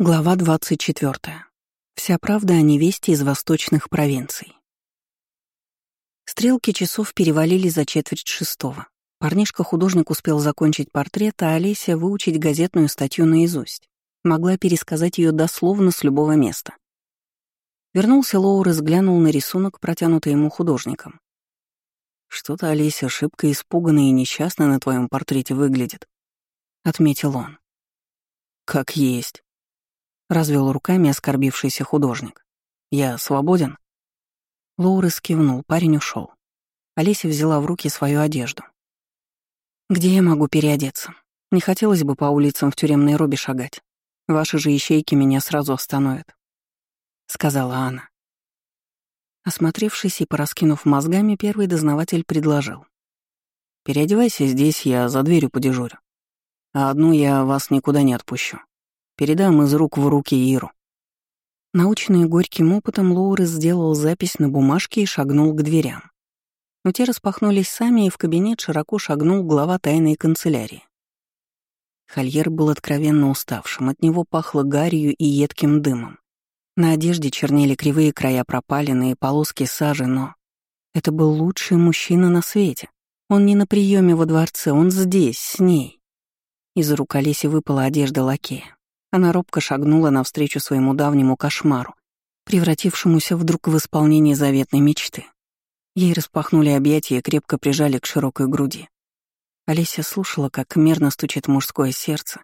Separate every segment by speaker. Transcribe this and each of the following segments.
Speaker 1: Глава 24. Вся правда о невесте из восточных провинций. Стрелки часов перевалили за четверть шестого. Парнишка-художник успел закончить портрет, а Олеся выучить газетную статью наизусть. Могла пересказать ее дословно с любого места. Вернулся Лоур и взглянул на рисунок, протянутый ему художником. «Что-то Олеся шибко испуганная и несчастная на твоем портрете выглядит», — отметил он. «Как есть», развел руками оскорбившийся художник. «Я свободен?» Лоурес кивнул, парень ушел. Олеся взяла в руки свою одежду. «Где я могу переодеться? Не хотелось бы по улицам в тюремной робе шагать. Ваши же ищейки меня сразу остановят», — сказала она. Осмотревшись и пораскинув мозгами, первый дознаватель предложил. «Переодевайся здесь, я за дверью подежурю. А одну я вас никуда не отпущу. Передам из рук в руки Иру. Наученный горьким опытом, Лоурес сделал запись на бумажке и шагнул к дверям. Но те распахнулись сами, и в кабинет широко шагнул глава тайной канцелярии. Хольер был откровенно уставшим, от него пахло гарью и едким дымом. На одежде чернели кривые края пропалины и полоски сажи, но это был лучший мужчина на свете. Он не на приеме во дворце, он здесь, с ней. Из рук Олеси выпала одежда лакея. Она робко шагнула навстречу своему давнему кошмару, превратившемуся вдруг в исполнение заветной мечты. Ей распахнули объятия и крепко прижали к широкой груди. Олеся слушала, как мерно стучит мужское сердце,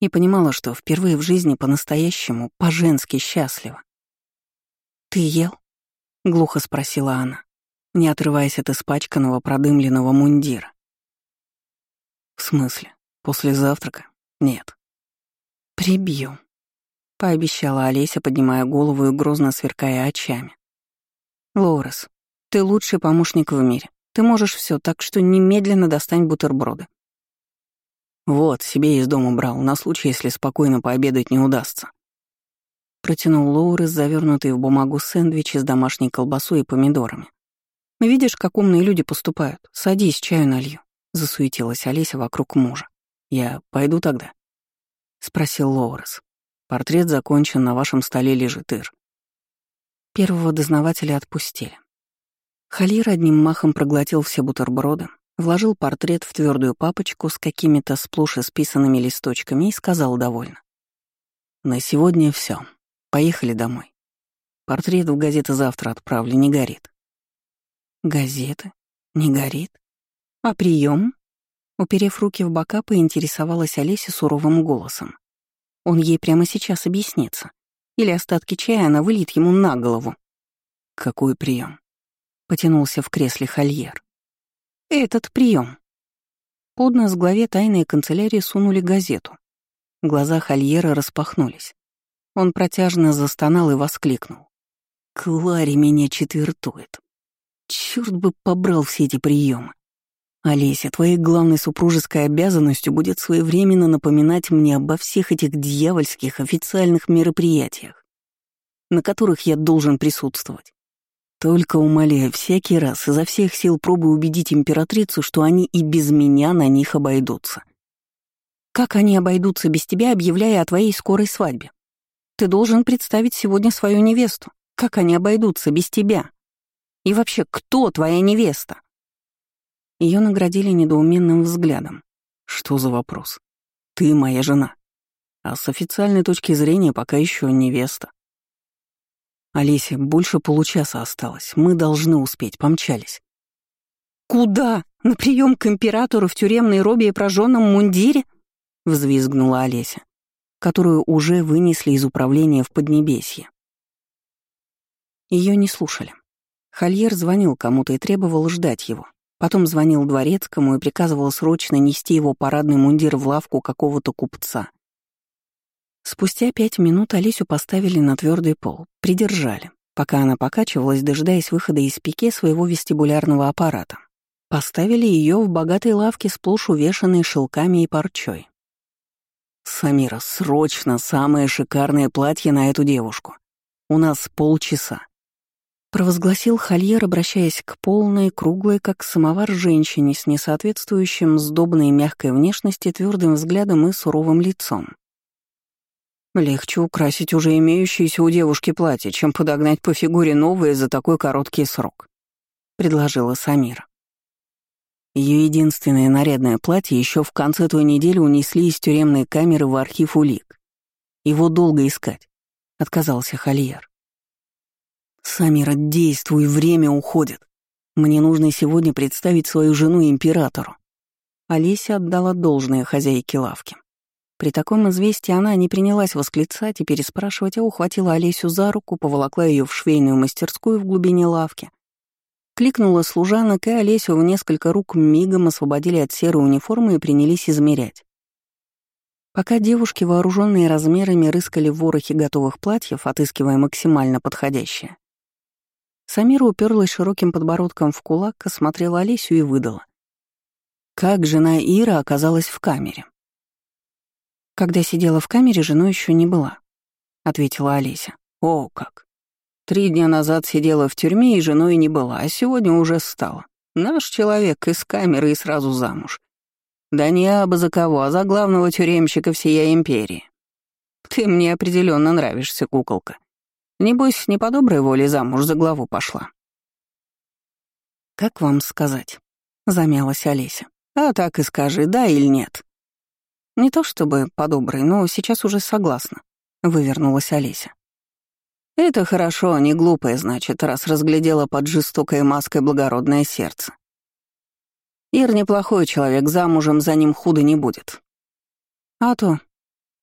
Speaker 1: и понимала, что впервые в жизни по-настоящему, по-женски счастлива. «Ты ел?» — глухо спросила она, не отрываясь от испачканного продымленного мундира. «В смысле? После завтрака? Нет. «Прибью», — пообещала Олеся, поднимая голову и грозно сверкая очами. «Лоурес, ты лучший помощник в мире. Ты можешь все, так что немедленно достань бутерброды». «Вот, себе из дома брал, на случай, если спокойно пообедать не удастся». Протянул Лоурес, завернутый в бумагу сэндвич с домашней колбасой и помидорами. «Видишь, как умные люди поступают. Садись, чаю налью», — засуетилась Олеся вокруг мужа. «Я пойду тогда?» — спросил Лоурес. «Портрет закончен, на вашем столе лежит Ир». Первого дознавателя отпустили. Халир одним махом проглотил все бутерброды, вложил портрет в твердую папочку с какими-то сплошь исписанными листочками и сказал довольно. «На сегодня все. Поехали домой. Портрет в газеты завтра отправлю, не горит». «Газеты? Не горит? А прием? Уперев руки в бока, поинтересовалась Олеся суровым голосом. Он ей прямо сейчас объяснится. Или остатки чая она выльет ему на голову. «Какой прием? потянулся в кресле Хольер. «Этот прием. Под нос главе тайной канцелярии сунули газету. Глаза Хольера распахнулись. Он протяжно застонал и воскликнул. «Клари меня четвертует. Черт бы побрал все эти приемы. «Олеся, твоей главной супружеской обязанностью будет своевременно напоминать мне обо всех этих дьявольских официальных мероприятиях, на которых я должен присутствовать. Только умоляю, всякий раз изо всех сил пробую убедить императрицу, что они и без меня на них обойдутся. Как они обойдутся без тебя, объявляя о твоей скорой свадьбе? Ты должен представить сегодня свою невесту. Как они обойдутся без тебя? И вообще, кто твоя невеста? Ее наградили недоуменным взглядом. Что за вопрос? Ты моя жена. А с официальной точки зрения пока еще невеста. Олеся, больше получаса осталось. Мы должны успеть, помчались. Куда? На прием к императору в тюремной робе и прожженном мундире? Взвизгнула Олеся, которую уже вынесли из управления в Поднебесье. Ее не слушали. Хольер звонил кому-то и требовал ждать его. Потом звонил дворецкому и приказывал срочно нести его парадный мундир в лавку какого-то купца. Спустя пять минут Алисю поставили на твердый пол, придержали, пока она покачивалась, дожидаясь выхода из пике своего вестибулярного аппарата. Поставили ее в богатой лавке, сплошь увешанной шелками и парчой. «Самира, срочно самое шикарное платье на эту девушку. У нас полчаса провозгласил Хольер, обращаясь к полной, круглой, как самовар женщине с несоответствующим сдобной мягкой внешности, твердым взглядом и суровым лицом. Легче украсить уже имеющееся у девушки платье, чем подогнать по фигуре новое за такой короткий срок», — предложила Самира. Ее единственное нарядное платье еще в конце той недели унесли из тюремной камеры в архив улик. Его долго искать, — отказался Хольер. «Самира, действуй, время уходит. Мне нужно сегодня представить свою жену императору». Олеся отдала должное хозяйке лавки. При таком известии она не принялась восклицать и переспрашивать, а ухватила Олесю за руку, поволокла ее в швейную мастерскую в глубине лавки. Кликнула служанок, и Олесю в несколько рук мигом освободили от серой униформы и принялись измерять. Пока девушки, вооруженные размерами, рыскали в ворохе готовых платьев, отыскивая максимально подходящее, Самира уперлась широким подбородком в кулак, осмотрела Олесю и выдала. Как жена Ира оказалась в камере? Когда сидела в камере, женой еще не была, ответила Олеся. О, как. Три дня назад сидела в тюрьме и женой не была, а сегодня уже стала. Наш человек из камеры и сразу замуж. Да не абы за кого, а за главного тюремщика всей империи. Ты мне определенно нравишься, куколка. Небось, не по доброй воле замуж за главу пошла. «Как вам сказать?» — замялась Олеся. «А так и скажи, да или нет». «Не то чтобы по-доброй, но сейчас уже согласна», — вывернулась Олеся. «Это хорошо, не глупое, значит, раз разглядела под жестокой маской благородное сердце. Ир неплохой человек, замужем за ним худо не будет. А то.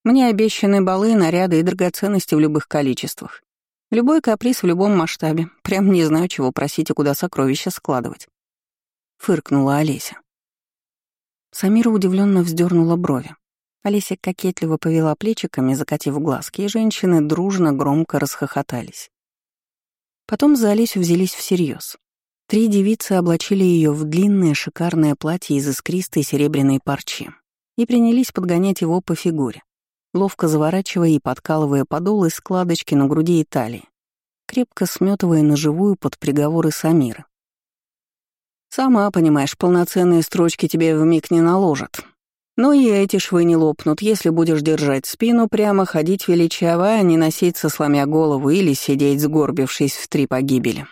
Speaker 1: Мне обещаны балы, наряды и драгоценности в любых количествах. Любой каприз в любом масштабе. Прям не знаю, чего просить и куда сокровища складывать. Фыркнула Олеся. Самира удивленно вздернула брови. Олеся кокетливо повела плечиками, закатив глазки, и женщины дружно громко расхохотались. Потом за Олесю взялись всерьез. Три девицы облачили ее в длинное шикарное платье из искристой серебряной парчи и принялись подгонять его по фигуре, ловко заворачивая и подкалывая подол из складочки на груди и талии, крепко сметывая на живую под приговоры Самиры. «Сама понимаешь, полноценные строчки тебе вмиг не наложат. Но и эти швы не лопнут, если будешь держать спину прямо, ходить величаво, а не носиться, сломя голову или сидеть, сгорбившись в три погибели».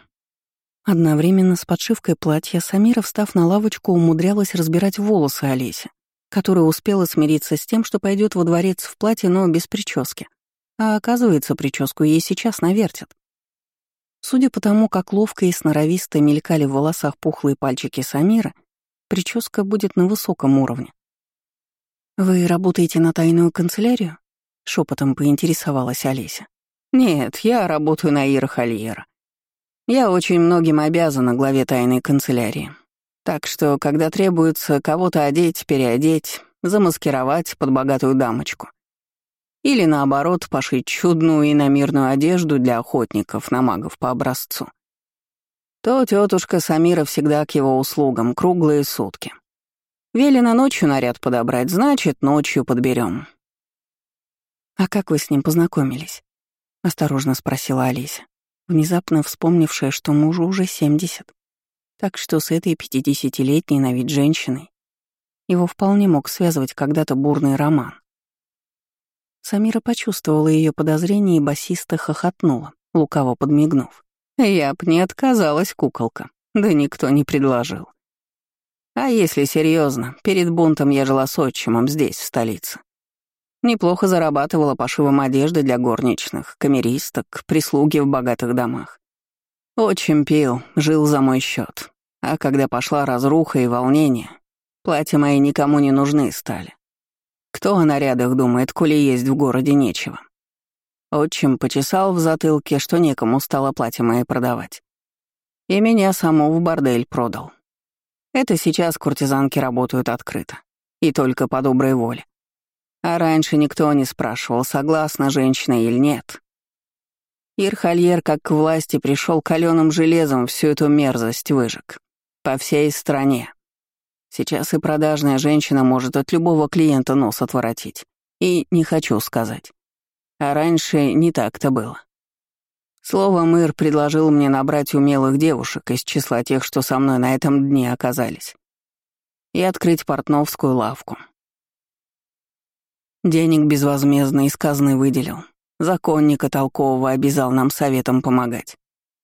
Speaker 1: Одновременно с подшивкой платья Самира, встав на лавочку, умудрялась разбирать волосы Олеси, которая успела смириться с тем, что пойдет во дворец в платье, но без прически. А оказывается, прическу ей сейчас навертят. Судя по тому, как ловко и сноровисто мелькали в волосах пухлые пальчики Самира, прическа будет на высоком уровне. «Вы работаете на тайную канцелярию?» — шепотом поинтересовалась Олеся. «Нет, я работаю на Ира Хольера», я очень многим обязана главе тайной канцелярии. Так что, когда требуется кого-то одеть, переодеть, замаскировать под богатую дамочку. Или, наоборот, пошить чудную и намирную одежду для охотников на магов по образцу, то тетушка Самира всегда к его услугам, круглые сутки. Велено ночью наряд подобрать, значит, ночью подберем. «А как вы с ним познакомились?» — осторожно спросила Алися внезапно вспомнившая, что мужу уже 70. Так что с этой пятидесятилетней на вид женщиной его вполне мог связывать когда-то бурный роман. Самира почувствовала ее подозрение и басисто хохотнула, лукаво подмигнув. «Я б не отказалась, куколка. Да никто не предложил. А если серьезно, перед бунтом я жила с отчимом здесь, в столице. Неплохо зарабатывала пошивом одежды для горничных, камеристок, прислуги в богатых домах. Очень пил, жил за мой счет. А когда пошла разруха и волнение, платья мои никому не нужны стали. Кто о нарядах думает, коли есть в городе нечего? Отчим почесал в затылке, что некому стало платье мои продавать. И меня саму в бордель продал. Это сейчас куртизанки работают открыто. И только по доброй воле. А раньше никто не спрашивал, согласна женщина или нет. Ирхальер, как к власти пришел каленым железом, всю эту мерзость выжег. По всей стране. Сейчас и продажная женщина может от любого клиента нос отворотить. И не хочу сказать. А раньше не так-то было. Словом, Ир предложил мне набрать умелых девушек из числа тех, что со мной на этом дне оказались, и открыть портновскую лавку. Денег безвозмездно из казны выделил. Законника толкового обязал нам советом помогать.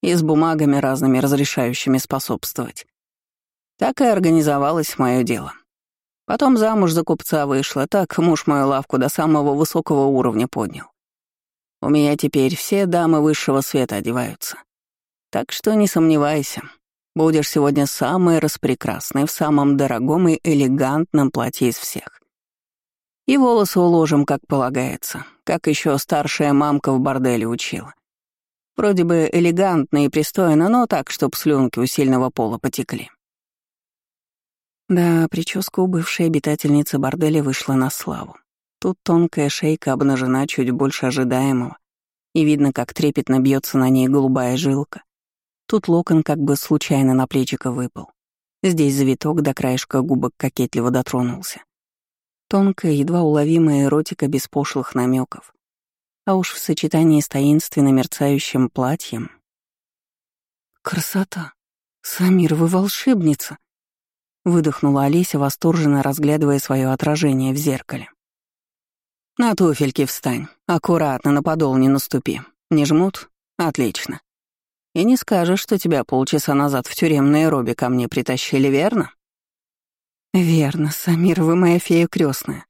Speaker 1: И с бумагами разными разрешающими способствовать. Так и организовалось мое дело. Потом замуж за купца вышла, так муж мою лавку до самого высокого уровня поднял. У меня теперь все дамы высшего света одеваются. Так что не сомневайся, будешь сегодня самой распрекрасной в самом дорогом и элегантном платье из всех. И волосы уложим, как полагается, как еще старшая мамка в борделе учила. Вроде бы элегантно и пристойно, но так, чтоб слюнки у сильного пола потекли. Да, прическа у бывшей обитательницы борделя вышла на славу. Тут тонкая шейка обнажена чуть больше ожидаемого, и видно, как трепетно бьется на ней голубая жилка. Тут локон как бы случайно на плечико выпал. Здесь завиток до краешка губок кокетливо дотронулся. Тонкая, едва уловимая эротика без пошлых намеков. А уж в сочетании с таинственно мерцающим платьем... «Красота! Самир, вы волшебница!» Выдохнула Олеся, восторженно разглядывая свое отражение в зеркале. «На туфельки встань. Аккуратно, на подол не наступи. Не жмут? Отлично. И не скажешь, что тебя полчаса назад в тюремной робе ко мне притащили, верно?» «Верно, Самир, вы моя фея крестная.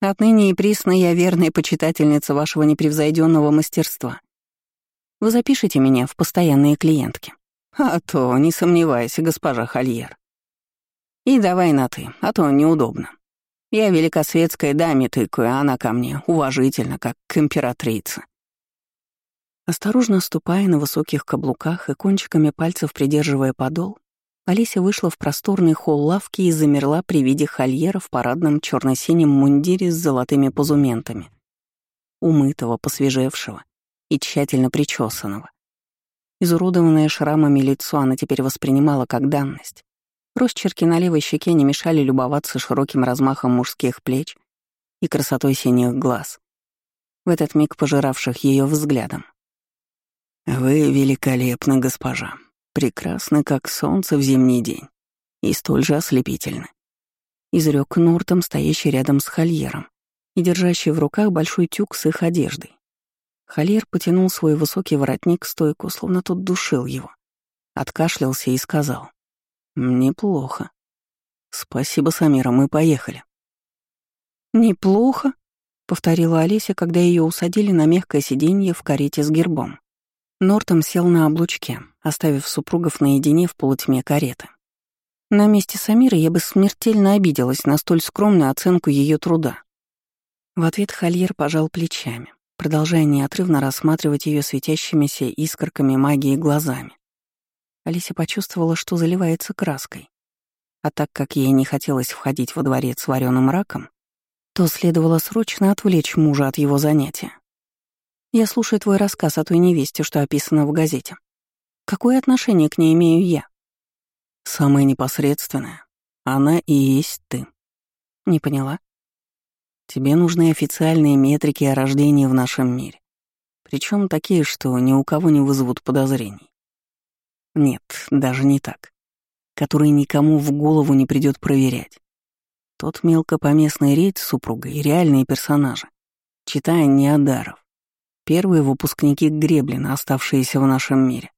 Speaker 1: Отныне и присно я верная почитательница вашего непревзойденного мастерства. Вы запишите меня в постоянные клиентки. А то, не сомневайся, госпожа Хольер. И давай на «ты», а то неудобно. Я великосветская даме тыкаю, а она ко мне уважительно, как к императрице. Осторожно ступая на высоких каблуках и кончиками пальцев придерживая подол, Олеся вышла в просторный холл лавки и замерла при виде хольера в парадном черно синем мундире с золотыми позументами. Умытого, посвежевшего и тщательно причесанного. Изуродованное шрамами лицо она теперь воспринимала как данность. Росчерки на левой щеке не мешали любоваться широким размахом мужских плеч и красотой синих глаз, в этот миг пожиравших ее взглядом. «Вы великолепны, госпожа, прекрасны, как солнце в зимний день, и столь же ослепительны», — изрек Нортом, стоящий рядом с Хольером и держащий в руках большой тюк с их одеждой. Хольер потянул свой высокий воротник к стойку, словно тот душил его. Откашлялся и сказал. «Неплохо. Спасибо, Самира, мы поехали». «Неплохо», — повторила Олеся, когда ее усадили на мягкое сиденье в карете с гербом. Нортом сел на облучке, оставив супругов наедине в полутьме кареты. На месте Самиры я бы смертельно обиделась на столь скромную оценку ее труда. В ответ Хольер пожал плечами, продолжая неотрывно рассматривать ее светящимися искорками магии глазами. Алися почувствовала, что заливается краской. А так как ей не хотелось входить во дворец с вареным раком, то следовало срочно отвлечь мужа от его занятия. «Я слушаю твой рассказ о той невесте, что описано в газете. Какое отношение к ней имею я?» «Самое непосредственное. Она и есть ты». «Не поняла?» «Тебе нужны официальные метрики о рождении в нашем мире. Причем такие, что ни у кого не вызовут подозрений. Нет, даже не так. Который никому в голову не придет проверять. Тот мелкопоместный рейд с супругой — реальные персонажи. Читая Неодаров. Первые выпускники Греблина, оставшиеся в нашем мире.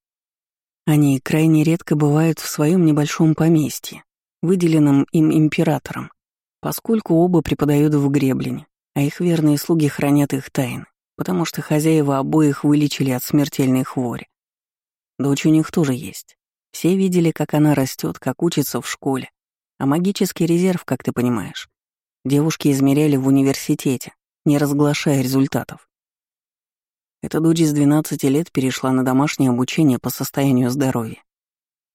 Speaker 1: Они крайне редко бывают в своем небольшом поместье, выделенном им императором, поскольку оба преподают в Греблине, а их верные слуги хранят их тайны, потому что хозяева обоих вылечили от смертельной хвори. Дочь у них тоже есть. Все видели, как она растет, как учится в школе. А магический резерв, как ты понимаешь, девушки измеряли в университете, не разглашая результатов. Эта дочь с 12 лет перешла на домашнее обучение по состоянию здоровья,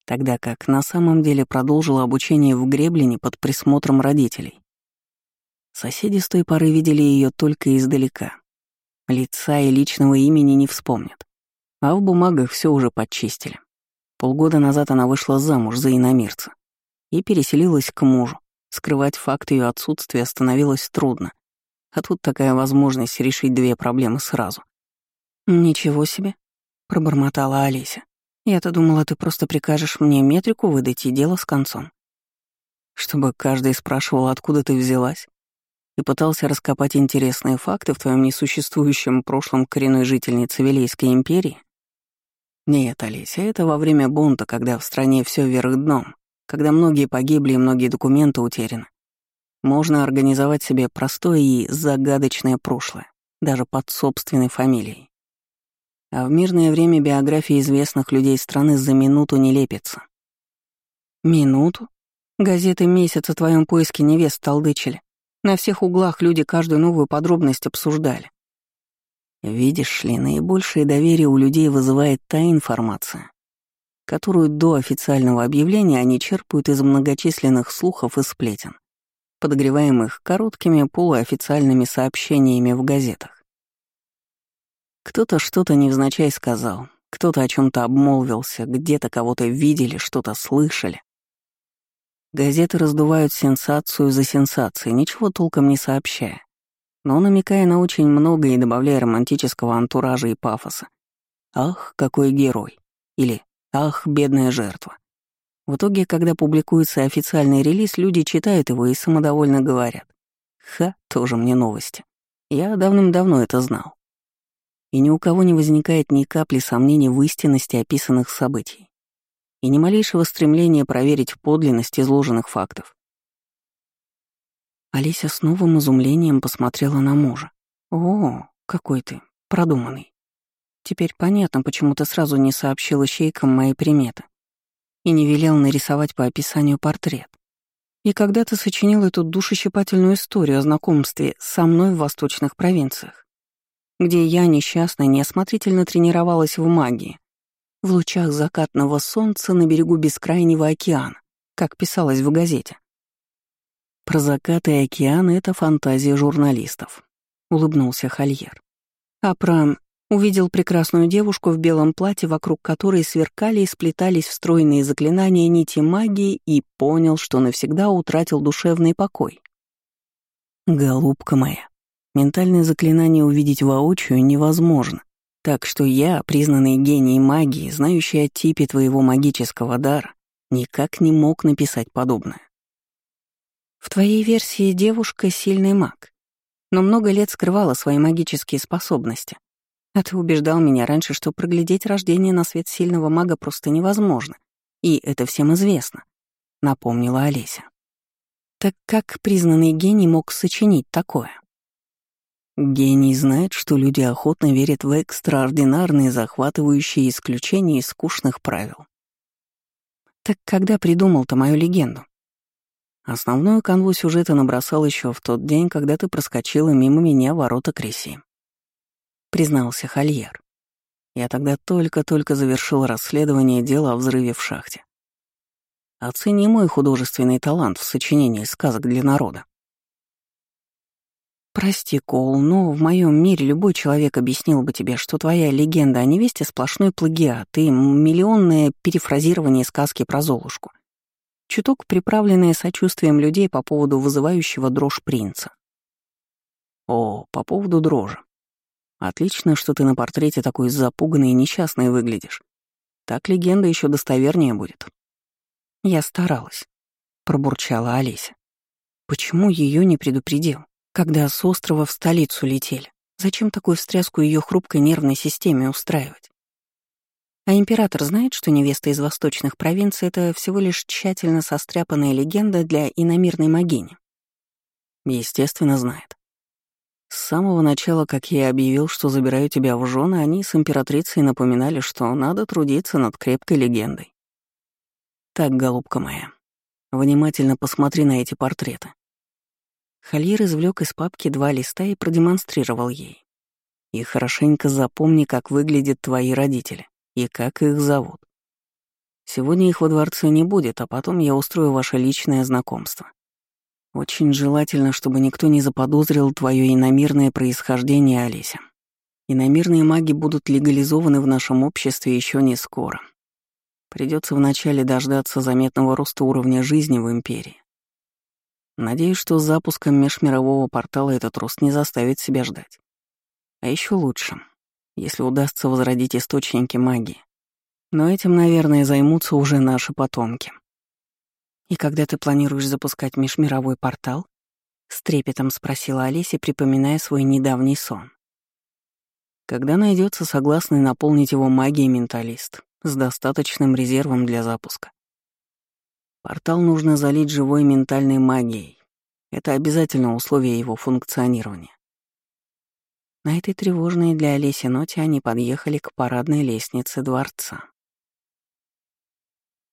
Speaker 1: тогда как на самом деле продолжила обучение в Греблине под присмотром родителей. Соседи с той поры видели ее только издалека. Лица и личного имени не вспомнят. А в бумагах все уже подчистили. Полгода назад она вышла замуж за иномирца и переселилась к мужу. Скрывать факт ее отсутствия становилось трудно. А тут такая возможность решить две проблемы сразу. «Ничего себе», — пробормотала Олеся. «Я-то думала, ты просто прикажешь мне метрику выдать и дело с концом». Чтобы каждый спрашивал, откуда ты взялась. и пытался раскопать интересные факты в твоем несуществующем прошлом коренной жительницы Вилейской империи? Нет, Олеся, это во время бунта, когда в стране все вверх дном, когда многие погибли и многие документы утеряны. Можно организовать себе простое и загадочное прошлое, даже под собственной фамилией. А в мирное время биографии известных людей страны за минуту не лепится. Минуту? Газеты месяц о твоем поиске невест толдычили. На всех углах люди каждую новую подробность обсуждали. Видишь ли, наибольшее доверие у людей вызывает та информация, которую до официального объявления они черпают из многочисленных слухов и сплетен подогреваемых короткими полуофициальными сообщениями в газетах. Кто-то что-то невзначай сказал, кто-то о чем то обмолвился, где-то кого-то видели, что-то слышали. Газеты раздувают сенсацию за сенсацией, ничего толком не сообщая, но намекая на очень многое и добавляя романтического антуража и пафоса. «Ах, какой герой!» или «Ах, бедная жертва!» В итоге, когда публикуется официальный релиз, люди читают его и самодовольно говорят. Ха, тоже мне новости. Я давным-давно это знал. И ни у кого не возникает ни капли сомнений в истинности описанных событий. И ни малейшего стремления проверить подлинность изложенных фактов. Алися с новым изумлением посмотрела на мужа. «О, какой ты, продуманный. Теперь понятно, почему ты сразу не сообщила щейкам мои приметы и не велел нарисовать по описанию портрет. И когда ты сочинил эту душещипательную историю о знакомстве со мной в восточных провинциях, где я несчастно неосмотрительно тренировалась в магии, в лучах закатного солнца на берегу бескрайнего океана, как писалось в газете. Про закаты и океаны — это фантазия журналистов, — улыбнулся Хольер. А про Увидел прекрасную девушку в белом платье, вокруг которой сверкали и сплетались встроенные заклинания нити магии, и понял, что навсегда утратил душевный покой. «Голубка моя, ментальное заклинание увидеть воочию невозможно, так что я, признанный гений магии, знающий о типе твоего магического дара, никак не мог написать подобное. В твоей версии девушка — сильный маг, но много лет скрывала свои магические способности — а ты убеждал меня раньше, что проглядеть рождение на свет сильного мага просто невозможно. И это всем известно», — напомнила Олеся. «Так как признанный гений мог сочинить такое?» Гений знает, что люди охотно верят в экстраординарные, захватывающие исключения из скучных правил. Так когда придумал-то мою легенду? Основную канву сюжета набросал еще в тот день, когда ты проскочила мимо меня ворота Кресси. — признался Хольер. «Я тогда только-только завершил расследование дела о взрыве в шахте. Оцени мой художественный талант в сочинении сказок для народа». «Прости, Коул, но в моем мире любой человек объяснил бы тебе, что твоя легенда о невесте — сплошной плагиат и миллионное перефразирование сказки про Золушку. Чуток приправленное сочувствием людей по поводу вызывающего дрожь принца. О, по поводу дрожи. Отлично, что ты на портрете такой запуганный и несчастный выглядишь. Так легенда еще достовернее будет. Я старалась, пробурчала Олеся. Почему ее не предупредил, когда с острова в столицу летели? Зачем такую встряску ее хрупкой нервной системе устраивать? А император знает, что невеста из восточных провинций — это всего лишь тщательно состряпанная легенда для иномирной могини? Естественно, знает. С самого начала, как я объявил, что забираю тебя в жены, они с императрицей напоминали, что надо трудиться над крепкой легендой. Так, голубка моя, внимательно посмотри на эти портреты. Хольер извлек из папки два листа и продемонстрировал ей. И хорошенько запомни, как выглядят твои родители и как их зовут. Сегодня их во дворце не будет, а потом я устрою ваше личное знакомство. Очень желательно, чтобы никто не заподозрил твое иномирное происхождение, Олеся. Иномирные маги будут легализованы в нашем обществе еще не скоро. Придется вначале дождаться заметного роста уровня жизни в Империи. Надеюсь, что с запуском межмирового портала этот рост не заставит себя ждать. А еще лучше, если удастся возродить источники магии. Но этим, наверное, займутся уже наши потомки. И когда ты планируешь запускать межмировой портал? С трепетом спросила Олеся, припоминая свой недавний сон. Когда найдется согласный наполнить его магией менталист с достаточным резервом для запуска. Портал нужно залить живой ментальной магией. Это обязательное условие его функционирования. На этой тревожной для Олеси ноте они подъехали к парадной лестнице дворца.